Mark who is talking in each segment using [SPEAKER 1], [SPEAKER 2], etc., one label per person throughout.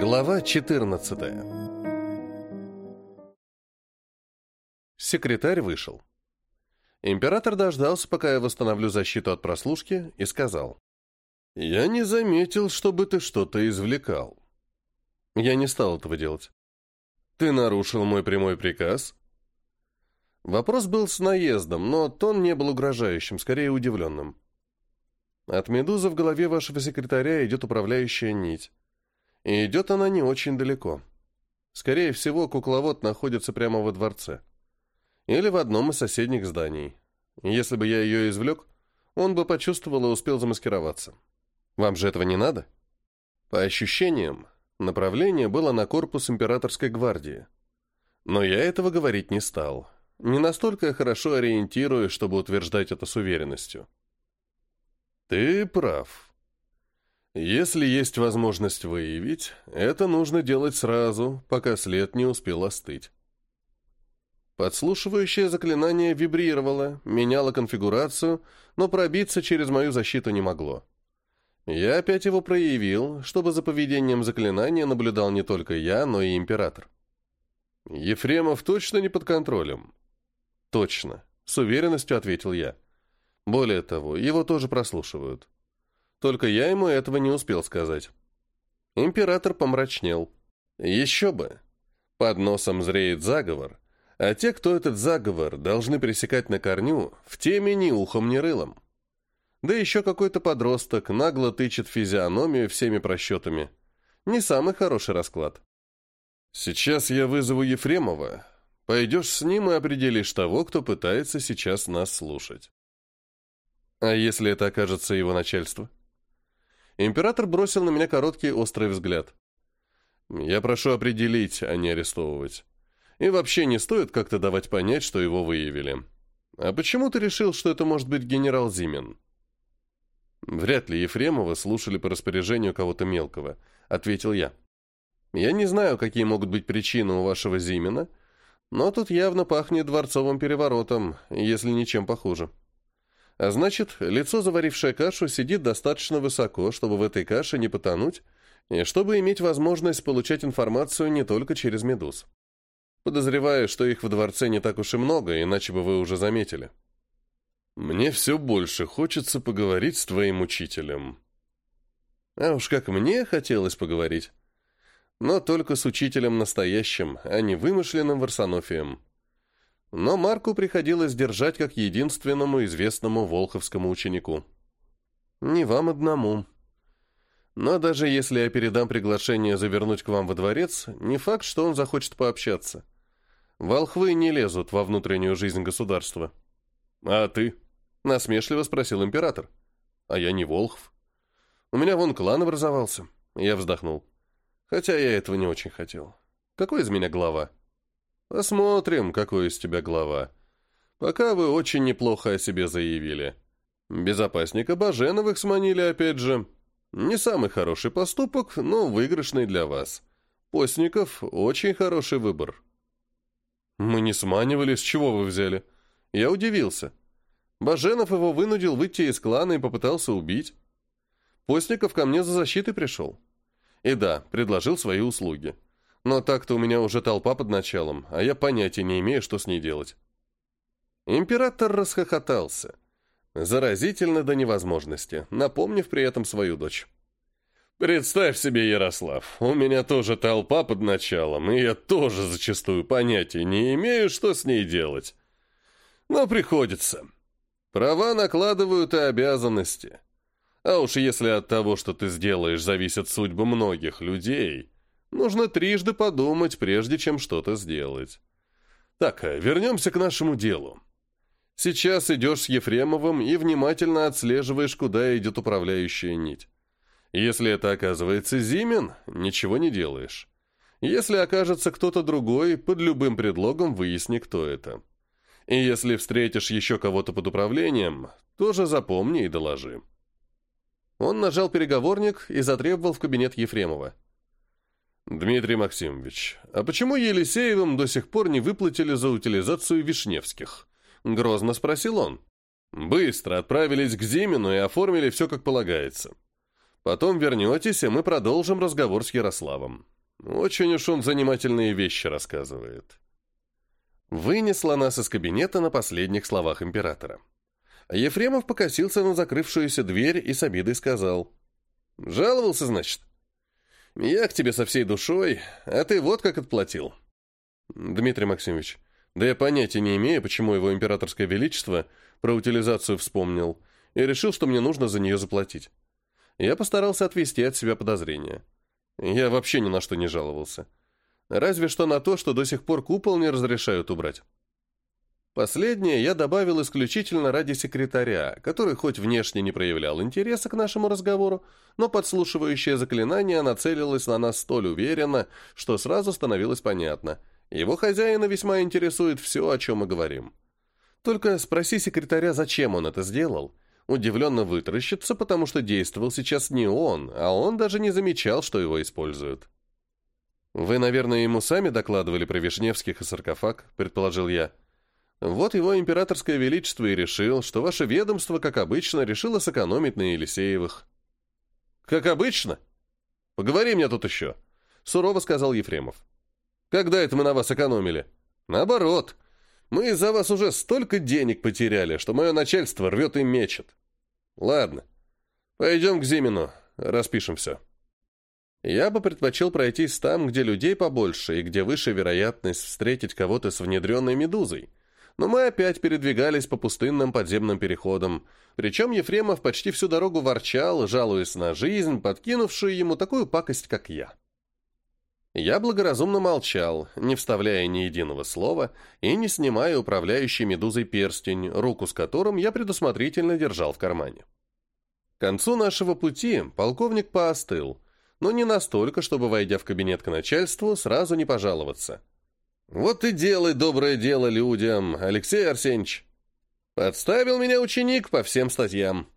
[SPEAKER 1] Глава 14 Секретарь вышел. Император дождался, пока я восстановлю защиту от прослушки, и сказал. «Я не заметил, чтобы ты что-то извлекал». Я не стал этого делать. «Ты нарушил мой прямой приказ?» Вопрос был с наездом, но тон не был угрожающим, скорее удивленным. От медузы в голове вашего секретаря идет управляющая нить. И идет она не очень далеко. Скорее всего, кукловод находится прямо во дворце. Или в одном из соседних зданий. Если бы я ее извлек, он бы почувствовал и успел замаскироваться. Вам же этого не надо? По ощущениям, направление было на корпус императорской гвардии. Но я этого говорить не стал. Не настолько хорошо ориентируюсь, чтобы утверждать это с уверенностью. «Ты прав», если есть возможность выявить, это нужно делать сразу, пока след не успел остыть. Подслушивающее заклинание вибрировало, меняло конфигурацию, но пробиться через мою защиту не могло. Я опять его проявил, чтобы за поведением заклинания наблюдал не только я, но и император. «Ефремов точно не под контролем?» «Точно», — с уверенностью ответил я. «Более того, его тоже прослушивают». Только я ему этого не успел сказать. Император помрачнел. Еще бы. Под носом зреет заговор, а те, кто этот заговор должны пресекать на корню, в теме ни ухом, ни рылом. Да еще какой-то подросток нагло тычет физиономию всеми просчетами. Не самый хороший расклад. «Сейчас я вызову Ефремова. Пойдешь с ним и определишь того, кто пытается сейчас нас слушать». «А если это окажется его начальство?» Император бросил на меня короткий острый взгляд. «Я прошу определить, а не арестовывать. И вообще не стоит как-то давать понять, что его выявили. А почему ты решил, что это может быть генерал Зимин?» «Вряд ли Ефремова слушали по распоряжению кого-то мелкого», — ответил я. «Я не знаю, какие могут быть причины у вашего Зимина, но тут явно пахнет дворцовым переворотом, если ничем похуже». А значит, лицо, заварившее кашу, сидит достаточно высоко, чтобы в этой каше не потонуть, и чтобы иметь возможность получать информацию не только через медуз. Подозреваю, что их в дворце не так уж и много, иначе бы вы уже заметили. Мне все больше хочется поговорить с твоим учителем. А уж как мне хотелось поговорить. Но только с учителем настоящим, а не вымышленным Варсонофием но Марку приходилось держать как единственному известному волховскому ученику. «Не вам одному. Но даже если я передам приглашение завернуть к вам во дворец, не факт, что он захочет пообщаться. Волхвы не лезут во внутреннюю жизнь государства». «А ты?» — насмешливо спросил император. «А я не волхв. У меня вон клан образовался». Я вздохнул. «Хотя я этого не очень хотел. Какой из меня глава?» Посмотрим, какой из тебя глава. Пока вы очень неплохо о себе заявили. Безопасника Баженовых сманили опять же. Не самый хороший поступок, но выигрышный для вас. Постников – очень хороший выбор. Мы не сманивали, с чего вы взяли? Я удивился. Баженов его вынудил выйти из клана и попытался убить. Постников ко мне за защитой пришел. И да, предложил свои услуги. Но так-то у меня уже толпа под началом, а я понятия не имею, что с ней делать. Император расхохотался. Заразительно до невозможности, напомнив при этом свою дочь. «Представь себе, Ярослав, у меня тоже толпа под началом, и я тоже зачастую понятия не имею, что с ней делать. Но приходится. Права накладывают и обязанности. А уж если от того, что ты сделаешь, зависят судьбы многих людей, Нужно трижды подумать, прежде чем что-то сделать. Так, э, вернемся к нашему делу. Сейчас идешь с Ефремовым и внимательно отслеживаешь, куда идет управляющая нить. Если это оказывается Зимин, ничего не делаешь. Если окажется кто-то другой, под любым предлогом выясни, кто это. И если встретишь еще кого-то под управлением, тоже запомни и доложи. Он нажал переговорник и затребовал в кабинет Ефремова. Дмитрий Максимович, а почему Елисеевым до сих пор не выплатили за утилизацию Вишневских? Грозно спросил он. Быстро отправились к Зимину и оформили все как полагается. Потом вернетесь, и мы продолжим разговор с Ярославом. Очень уж он занимательные вещи рассказывает. Вынесла нас из кабинета на последних словах императора. Ефремов покосился на закрывшуюся дверь и с обидой сказал. «Жаловался, значит?» Я к тебе со всей душой, а ты вот как отплатил. Дмитрий Максимович, да я понятия не имею, почему его императорское величество про утилизацию вспомнил и решил, что мне нужно за нее заплатить. Я постарался отвести от себя подозрения. Я вообще ни на что не жаловался. Разве что на то, что до сих пор купол не разрешают убрать. Последнее я добавил исключительно ради секретаря, который хоть внешне не проявлял интереса к нашему разговору, но подслушивающее заклинание нацелилось на нас столь уверенно, что сразу становилось понятно. Его хозяина весьма интересует все, о чем мы говорим. Только спроси секретаря, зачем он это сделал. Удивленно вытаращится, потому что действовал сейчас не он, а он даже не замечал, что его используют. «Вы, наверное, ему сами докладывали про Вишневских и саркофаг», — предположил я. Вот его императорское величество и решил, что ваше ведомство, как обычно, решило сэкономить на Елисеевых. «Как обычно? Поговори мне тут еще», — сурово сказал Ефремов. «Когда это мы на вас экономили?» «Наоборот. Мы из-за вас уже столько денег потеряли, что мое начальство рвет и мечет». «Ладно. Пойдем к Зимину. Распишем все». Я бы предпочел пройтись там, где людей побольше и где выше вероятность встретить кого-то с внедренной медузой — но мы опять передвигались по пустынным подземным переходам. Причем Ефремов почти всю дорогу ворчал, жалуясь на жизнь, подкинувшую ему такую пакость, как я. Я благоразумно молчал, не вставляя ни единого слова и не снимая управляющий медузой перстень, руку с которым я предусмотрительно держал в кармане. К концу нашего пути полковник поостыл, но не настолько, чтобы, войдя в кабинет к начальству, сразу не пожаловаться – вот и делай доброе дело людям, Алексей Арсеньевич. Подставил меня ученик по всем статьям.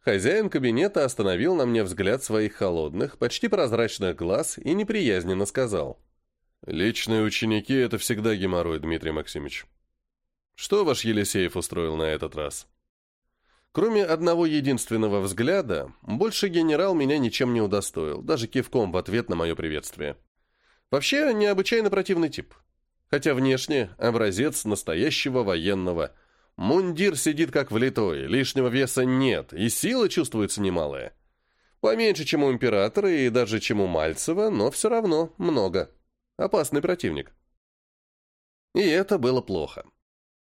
[SPEAKER 1] Хозяин кабинета остановил на мне взгляд своих холодных, почти прозрачных глаз и неприязненно сказал. «Личные ученики — это всегда геморрой, Дмитрий Максимович. Что ваш Елисеев устроил на этот раз?» Кроме одного единственного взгляда, больше генерал меня ничем не удостоил, даже кивком в ответ на мое приветствие. Вообще, необычайно противный тип. Хотя внешне образец настоящего военного. Мундир сидит как влитой, лишнего веса нет, и сила чувствуется немалая. Поменьше, чем у императора и даже чем у Мальцева, но все равно много. Опасный противник. И это было плохо.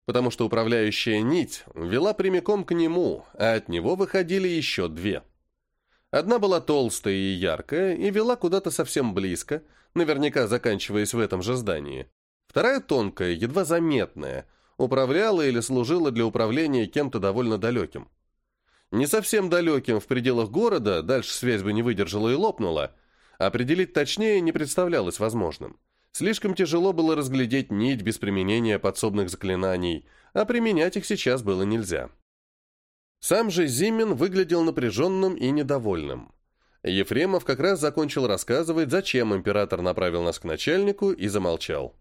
[SPEAKER 1] Потому что управляющая нить вела прямиком к нему, а от него выходили еще две. Одна была толстая и яркая и вела куда-то совсем близко, наверняка заканчиваясь в этом же здании. Вторая тонкая, едва заметная, управляла или служила для управления кем-то довольно далеким. Не совсем далеким в пределах города, дальше связь бы не выдержала и лопнула, определить точнее не представлялось возможным. Слишком тяжело было разглядеть нить без применения подсобных заклинаний, а применять их сейчас было нельзя. Сам же Зимин выглядел напряженным и недовольным. Ефремов как раз закончил рассказывать, зачем император направил нас к начальнику, и замолчал.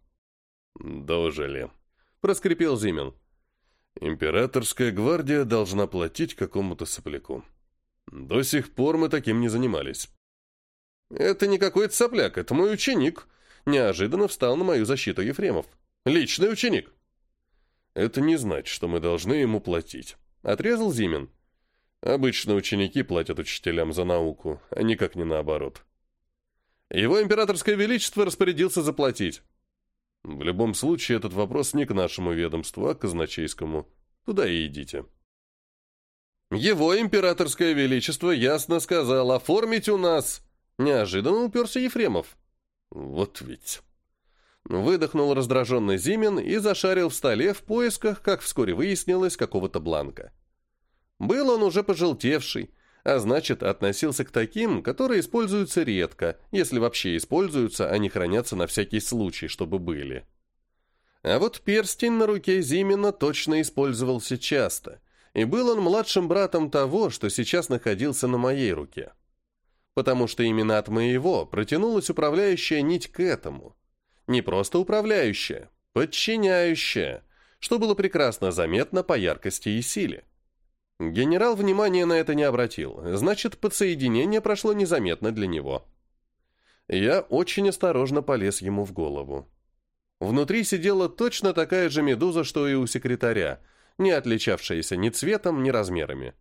[SPEAKER 1] «Дожили», — проскрипел Зимин. «Императорская гвардия должна платить какому-то сопляку. До сих пор мы таким не занимались». «Это не какой-то сопляк, это мой ученик», — неожиданно встал на мою защиту Ефремов. «Личный ученик». «Это не значит, что мы должны ему платить», — отрезал Зимин. Обычно ученики платят учителям за науку, а никак не наоборот. Его императорское величество распорядился заплатить. В любом случае, этот вопрос не к нашему ведомству, а к казначейскому. Туда и идите. Его императорское величество ясно сказал «Оформить у нас!» Неожиданно уперся Ефремов. Вот ведь. Выдохнул раздраженный Зимин и зашарил в столе в поисках, как вскоре выяснилось, какого-то бланка. Был он уже пожелтевший, а значит, относился к таким, которые используются редко, если вообще используются, а не хранятся на всякий случай, чтобы были. А вот перстень на руке Зимина точно использовался часто, и был он младшим братом того, что сейчас находился на моей руке. Потому что именно от моего протянулась управляющая нить к этому. Не просто управляющая, подчиняющая, что было прекрасно заметно по яркости и силе. Генерал внимания на это не обратил, значит, подсоединение прошло незаметно для него. Я очень осторожно полез ему в голову. Внутри сидела точно такая же медуза, что и у секретаря, не отличавшаяся ни цветом, ни размерами.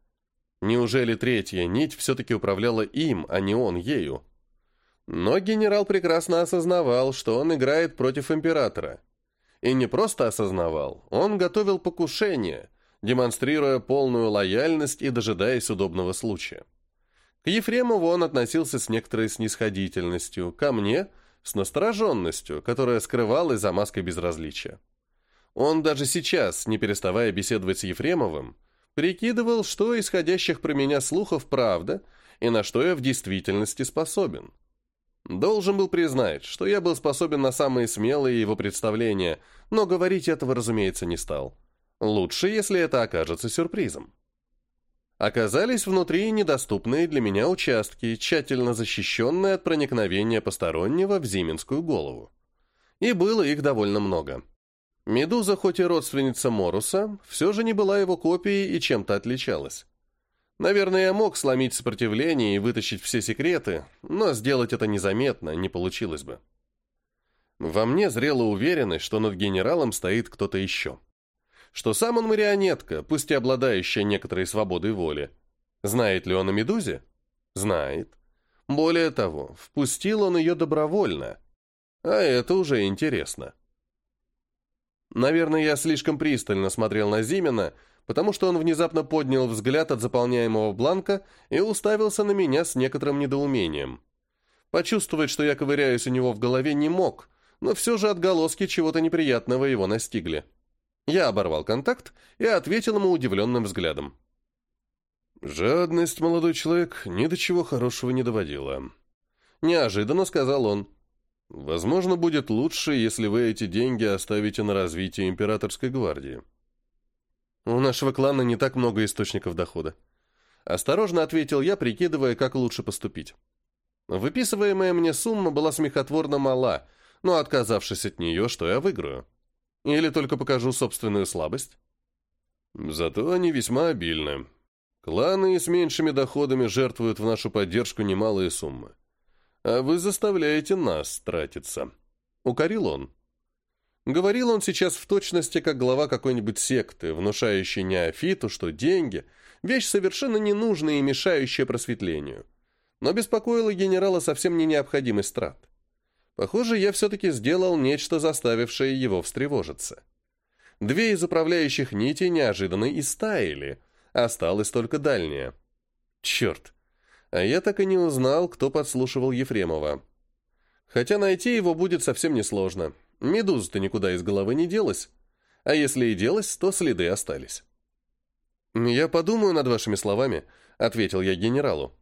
[SPEAKER 1] Неужели третья нить все-таки управляла им, а не он ею? Но генерал прекрасно осознавал, что он играет против императора. И не просто осознавал, он готовил покушение, демонстрируя полную лояльность и дожидаясь удобного случая. К Ефремову он относился с некоторой снисходительностью, ко мне – с настороженностью, которая скрывалась за маской безразличия. Он даже сейчас, не переставая беседовать с Ефремовым, прикидывал, что исходящих про меня слухов правда и на что я в действительности способен. Должен был признать, что я был способен на самые смелые его представления, но говорить этого, разумеется, не стал. Лучше, если это окажется сюрпризом. Оказались внутри недоступные для меня участки, тщательно защищенные от проникновения постороннего в Зиминскую голову. И было их довольно много. Медуза, хоть и родственница Моруса, все же не была его копией и чем-то отличалась. Наверное, я мог сломить сопротивление и вытащить все секреты, но сделать это незаметно не получилось бы. Во мне зрела уверенность, что над генералом стоит кто-то еще что сам он марионетка, пусть и обладающая некоторой свободой воли. Знает ли он о Медузе? Знает. Более того, впустил он ее добровольно. А это уже интересно. Наверное, я слишком пристально смотрел на Зимина, потому что он внезапно поднял взгляд от заполняемого бланка и уставился на меня с некоторым недоумением. Почувствовать, что я ковыряюсь у него в голове, не мог, но все же отголоски чего-то неприятного его настигли. Я оборвал контакт и ответил ему удивленным взглядом. «Жадность, молодой человек, ни до чего хорошего не доводила». Неожиданно сказал он. «Возможно, будет лучше, если вы эти деньги оставите на развитие императорской гвардии». «У нашего клана не так много источников дохода». Осторожно ответил я, прикидывая, как лучше поступить. Выписываемая мне сумма была смехотворно мала, но отказавшись от нее, что я выиграю? Или только покажу собственную слабость? Зато они весьма обильны. Кланы с меньшими доходами жертвуют в нашу поддержку немалые суммы. А вы заставляете нас тратиться. Укорил он. Говорил он сейчас в точности, как глава какой-нибудь секты, внушающий неофиту, что деньги – вещь совершенно ненужная и мешающая просветлению. Но беспокоила генерала совсем не необходимость трат. Похоже, я все-таки сделал нечто, заставившее его встревожиться. Две из управляющих нитей неожиданно истаяли, а осталась только дальняя. Черт! А я так и не узнал, кто подслушивал Ефремова. Хотя найти его будет совсем несложно. Медуза-то никуда из головы не делась. А если и делась, то следы остались. «Я подумаю над вашими словами», — ответил я генералу.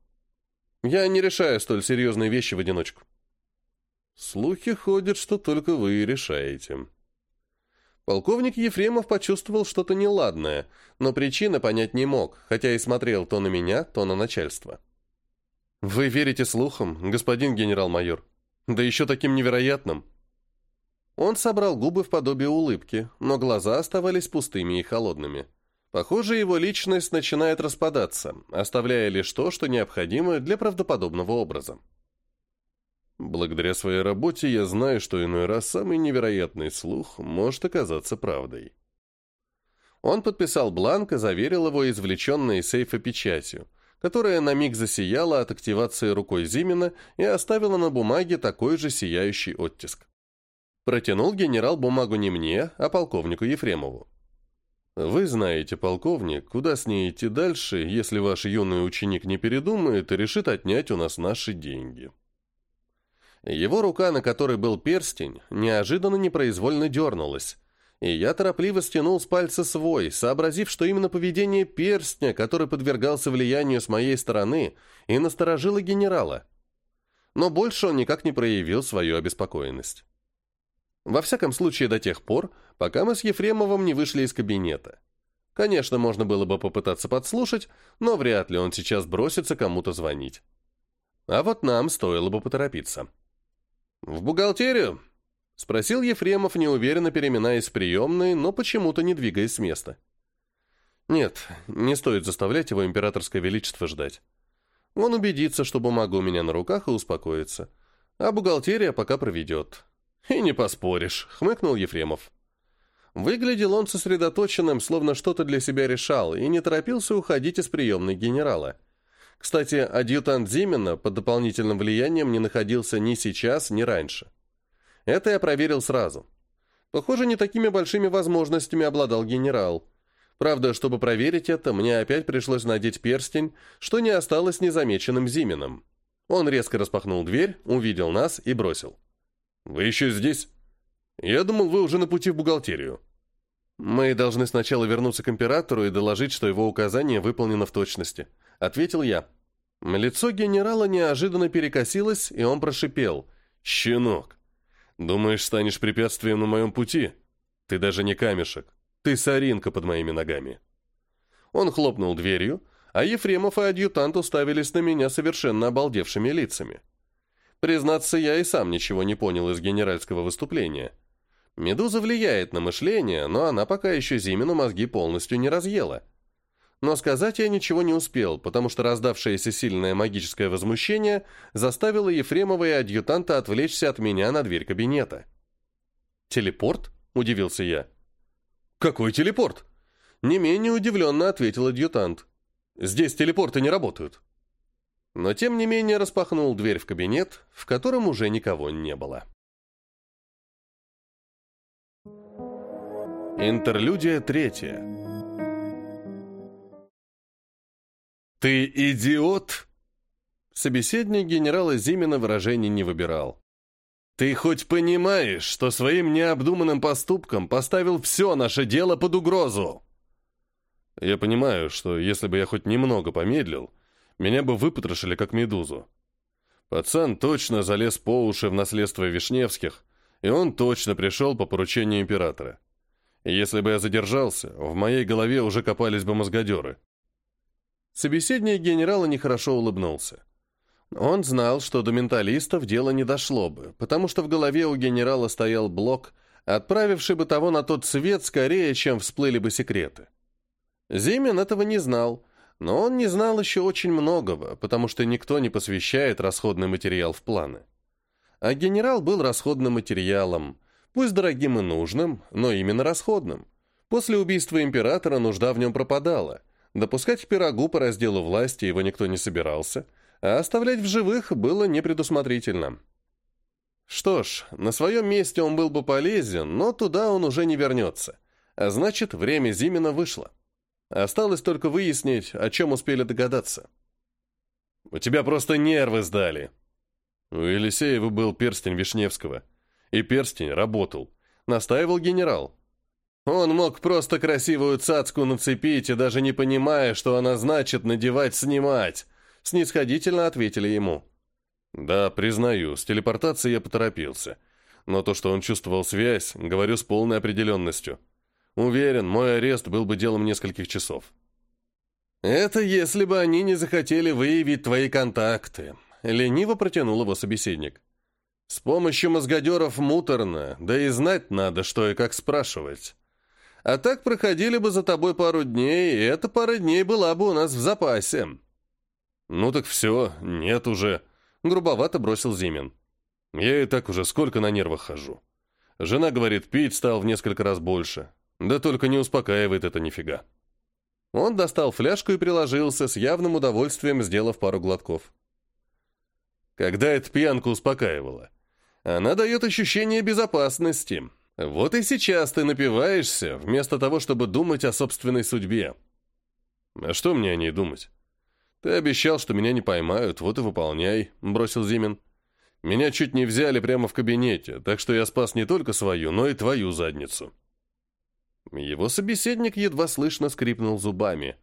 [SPEAKER 1] «Я не решаю столь серьезные вещи в одиночку». Слухи ходят, что только вы решаете. Полковник Ефремов почувствовал что-то неладное, но причины понять не мог, хотя и смотрел то на меня, то на начальство. «Вы верите слухам, господин генерал-майор? Да еще таким невероятным!» Он собрал губы в подобие улыбки, но глаза оставались пустыми и холодными. Похоже, его личность начинает распадаться, оставляя лишь то, что необходимо для правдоподобного образа. Благодаря своей работе я знаю, что иной раз самый невероятный слух может оказаться правдой. Он подписал бланк и заверил его извлеченной из сейфа печатью, которая на миг засияла от активации рукой Зимина и оставила на бумаге такой же сияющий оттиск. Протянул генерал бумагу не мне, а полковнику Ефремову. «Вы знаете, полковник, куда с ней идти дальше, если ваш юный ученик не передумает и решит отнять у нас наши деньги», его рука, на которой был перстень, неожиданно непроизвольно дернулась, и я торопливо стянул с пальца свой, сообразив, что именно поведение перстня, который подвергался влиянию с моей стороны, и насторожило генерала. Но больше он никак не проявил свою обеспокоенность. Во всяком случае, до тех пор, пока мы с Ефремовым не вышли из кабинета. Конечно, можно было бы попытаться подслушать, но вряд ли он сейчас бросится кому-то звонить. А вот нам стоило бы поторопиться. «В бухгалтерию?» — спросил Ефремов, неуверенно переминаясь в приемной, но почему-то не двигаясь с места. «Нет, не стоит заставлять его императорское величество ждать. Он убедится, что бумага у меня на руках, и успокоится. А бухгалтерия пока проведет». «И не поспоришь», — хмыкнул Ефремов. Выглядел он сосредоточенным, словно что-то для себя решал, и не торопился уходить из приемной генерала — кстати, адъютант Зимина под дополнительным влиянием не находился ни сейчас, ни раньше. Это я проверил сразу. Похоже, не такими большими возможностями обладал генерал. Правда, чтобы проверить это, мне опять пришлось надеть перстень, что не осталось незамеченным Зимином. Он резко распахнул дверь, увидел нас и бросил. «Вы еще здесь? Я думал, вы уже на пути в бухгалтерию». «Мы должны сначала вернуться к императору и доложить, что его указание выполнено в точности», Ответил я. Лицо генерала неожиданно перекосилось, и он прошипел. «Щенок! Думаешь, станешь препятствием на моем пути? Ты даже не камешек. Ты соринка под моими ногами». Он хлопнул дверью, а Ефремов и адъютант уставились на меня совершенно обалдевшими лицами. Признаться, я и сам ничего не понял из генеральского выступления. Медуза влияет на мышление, но она пока еще Зимину мозги полностью не разъела. Но сказать я ничего не успел, потому что раздавшееся сильное магическое возмущение заставило Ефремова и адъютанта отвлечься от меня на дверь кабинета. «Телепорт?» – удивился я. «Какой телепорт?» – не менее удивленно ответил адъютант. «Здесь телепорты не работают». Но тем не менее распахнул дверь в кабинет, в котором уже никого не было. Интерлюдия третья. «Ты идиот?» Собеседник генерала Зимина выражений не выбирал. «Ты хоть понимаешь, что своим необдуманным поступком поставил все наше дело под угрозу?» «Я понимаю, что если бы я хоть немного помедлил, меня бы выпотрошили как медузу. Пацан точно залез по уши в наследство Вишневских, и он точно пришел по поручению императора. Если бы я задержался, в моей голове уже копались бы мозгодеры. Собеседник генерала нехорошо улыбнулся. Он знал, что до менталистов дело не дошло бы, потому что в голове у генерала стоял блок, отправивший бы того на тот свет скорее, чем всплыли бы секреты. Зимин этого не знал, но он не знал еще очень многого, потому что никто не посвящает расходный материал в планы. А генерал был расходным материалом, пусть дорогим и нужным, но именно расходным. После убийства императора нужда в нем пропадала – Допускать к пирогу по разделу власти его никто не собирался, а оставлять в живых было непредусмотрительно. Что ж, на своем месте он был бы полезен, но туда он уже не вернется. А значит, время Зимина вышло. Осталось только выяснить, о чем успели догадаться. «У тебя просто нервы сдали!» У Елисеева был перстень Вишневского. И перстень работал. Настаивал генерал. Он мог просто красивую цацку нацепить и даже не понимая, что она значит надевать-снимать, снисходительно ответили ему. Да, признаю, с телепортацией я поторопился. Но то, что он чувствовал связь, говорю с полной определенностью. Уверен, мой арест был бы делом нескольких часов. Это если бы они не захотели выявить твои контакты, лениво протянул его собеседник. С помощью мозгодеров муторно, да и знать надо, что и как спрашивать. А так проходили бы за тобой пару дней, и эта пара дней была бы у нас в запасе». «Ну так все, нет уже», — грубовато бросил Зимин. «Я и так уже сколько на нервах хожу. Жена говорит, пить стал в несколько раз больше. Да только не успокаивает это нифига». Он достал фляжку и приложился, с явным удовольствием сделав пару глотков. Когда эта пьянка успокаивала? Она дает ощущение безопасности. Вот и сейчас ты напиваешься, вместо того, чтобы думать о собственной судьбе. А что мне о ней думать? Ты обещал, что меня не поймают, вот и выполняй, бросил Зимин. Меня чуть не взяли прямо в кабинете, так что я спас не только свою, но и твою задницу. Его собеседник едва слышно скрипнул зубами.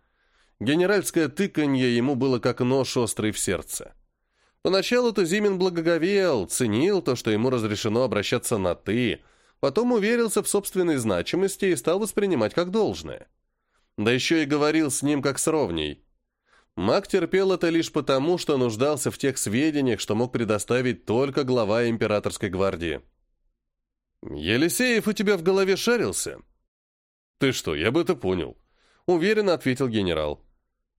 [SPEAKER 1] Генеральское тыканье ему было как нож острый в сердце. Поначалу-то Зимин благоговел, ценил то, что ему разрешено обращаться на «ты», потом уверился в собственной значимости и стал воспринимать как должное. Да еще и говорил с ним как с ровней. Маг терпел это лишь потому, что нуждался в тех сведениях, что мог предоставить только глава императорской гвардии. «Елисеев у тебя в голове шарился?» «Ты что, я бы это понял», — уверенно ответил генерал.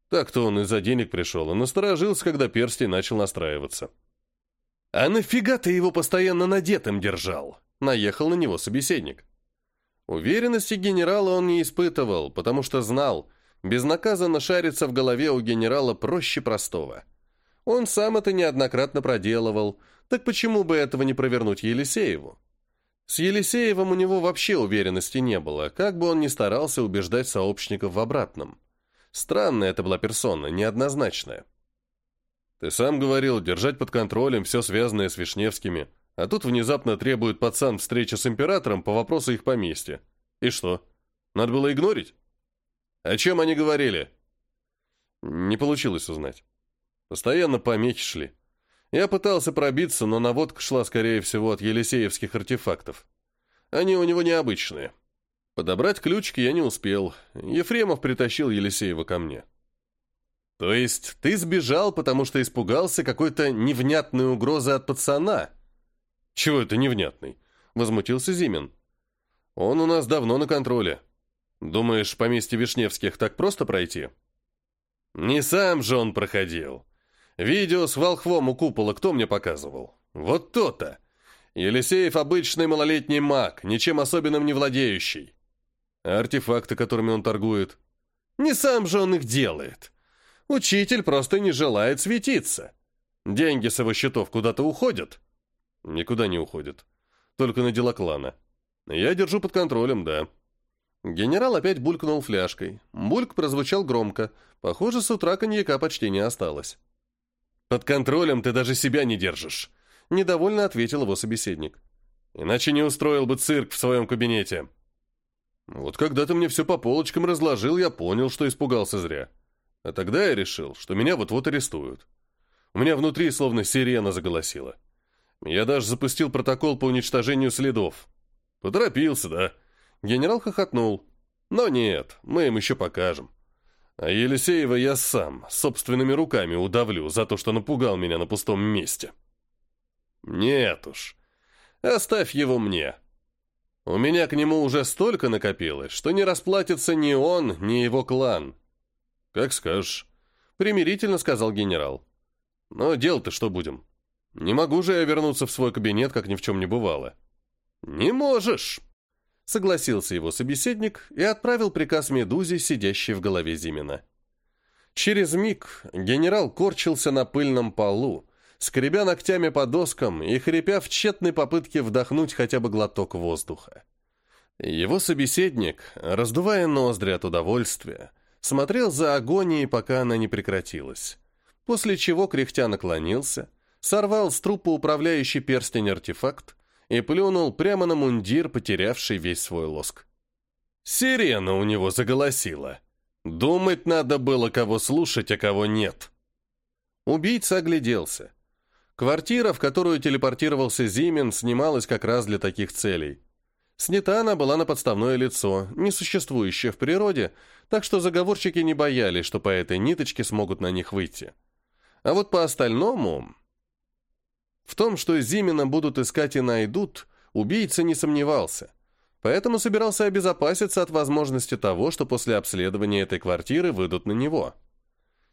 [SPEAKER 1] Так-то он из-за денег пришел и насторожился, когда перстень начал настраиваться. «А нафига ты его постоянно надетым держал?» наехал на него собеседник. Уверенности генерала он не испытывал, потому что знал, безнаказанно шариться в голове у генерала проще простого. Он сам это неоднократно проделывал, так почему бы этого не провернуть Елисееву? С Елисеевым у него вообще уверенности не было, как бы он ни старался убеждать сообщников в обратном. Странная это была персона, неоднозначная. «Ты сам говорил, держать под контролем все связанное с Вишневскими», а тут внезапно требует пацан встречи с императором по вопросу их поместья. И что? Надо было игнорить? О чем они говорили? Не получилось узнать. Постоянно помехи шли. Я пытался пробиться, но наводка шла, скорее всего, от елисеевских артефактов. Они у него необычные. Подобрать ключики я не успел. Ефремов притащил Елисеева ко мне. «То есть ты сбежал, потому что испугался какой-то невнятной угрозы от пацана?» «Чего это невнятный?» — возмутился Зимин. «Он у нас давно на контроле. Думаешь, поместье Вишневских так просто пройти?» «Не сам же он проходил. Видео с волхвом у купола кто мне показывал? Вот то-то!» Елисеев обычный малолетний маг, ничем особенным не владеющий. А артефакты, которыми он торгует. Не сам же он их делает. Учитель просто не желает светиться. Деньги с его счетов куда-то уходят. Никуда не уходит. Только на дела клана. Я держу под контролем, да. Генерал опять булькнул фляжкой. Бульк прозвучал громко. Похоже, с утра коньяка почти не осталось. «Под контролем ты даже себя не держишь», — недовольно ответил его собеседник. «Иначе не устроил бы цирк в своем кабинете». «Вот когда ты мне все по полочкам разложил, я понял, что испугался зря. А тогда я решил, что меня вот-вот арестуют. У меня внутри словно сирена заголосила». Я даже запустил протокол по уничтожению следов. Поторопился, да? Генерал хохотнул. Но нет, мы им еще покажем. А Елисеева я сам, собственными руками удавлю за то, что напугал меня на пустом месте. Нет уж. Оставь его мне. У меня к нему уже столько накопилось, что не расплатится ни он, ни его клан. Как скажешь. Примирительно сказал генерал. Но дело-то что будем? Не могу же я вернуться в свой кабинет, как ни в чем не бывало. Не можешь! Согласился его собеседник и отправил приказ Медузе, сидящей в голове Зимина. Через миг генерал корчился на пыльном полу, скребя ногтями по доскам и хрипя в тщетной попытке вдохнуть хотя бы глоток воздуха. Его собеседник, раздувая ноздри от удовольствия, смотрел за агонией, пока она не прекратилась, после чего кряхтя наклонился — сорвал с трупа управляющий перстень артефакт и плюнул прямо на мундир, потерявший весь свой лоск. Сирена у него заголосила. Думать надо было, кого слушать, а кого нет. Убийца огляделся. Квартира, в которую телепортировался Зимин, снималась как раз для таких целей. Снята она была на подставное лицо, несуществующее в природе, так что заговорщики не боялись, что по этой ниточке смогут на них выйти. А вот по остальному в том, что Зимина будут искать и найдут, убийца не сомневался. Поэтому собирался обезопаситься от возможности того, что после обследования этой квартиры выйдут на него.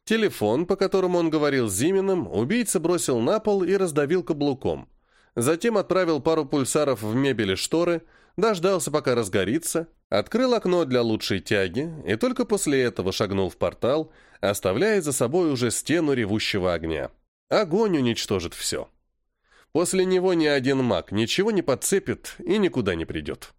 [SPEAKER 1] Телефон, по которому он говорил с Зиминым, убийца бросил на пол и раздавил каблуком. Затем отправил пару пульсаров в мебели шторы, дождался, пока разгорится, открыл окно для лучшей тяги и только после этого шагнул в портал, оставляя за собой уже стену ревущего огня. Огонь уничтожит все. После него ни один маг ничего не подцепит и никуда не придет.